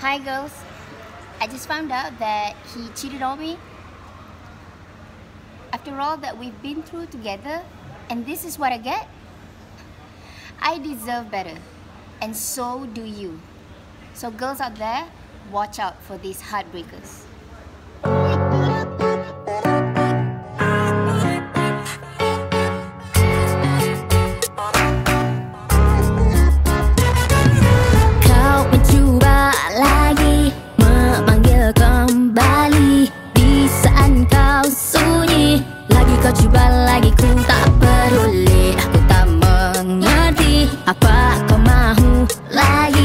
Hi girls. I just found out that he cheated on me. After all that we've been through together, and this is what I get? I deserve better, and so do you. So girls out there, watch out for these heartbreakers. Apa kau mahu? Lagi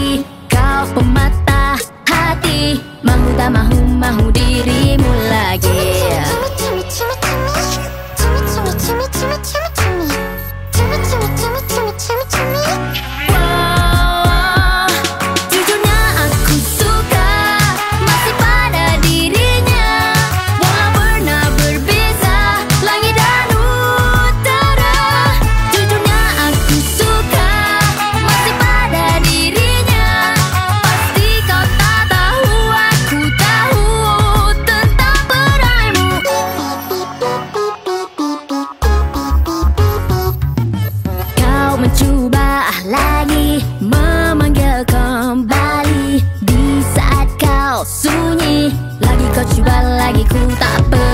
Lagi kau coba lagi ku tak peduli